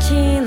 Keep.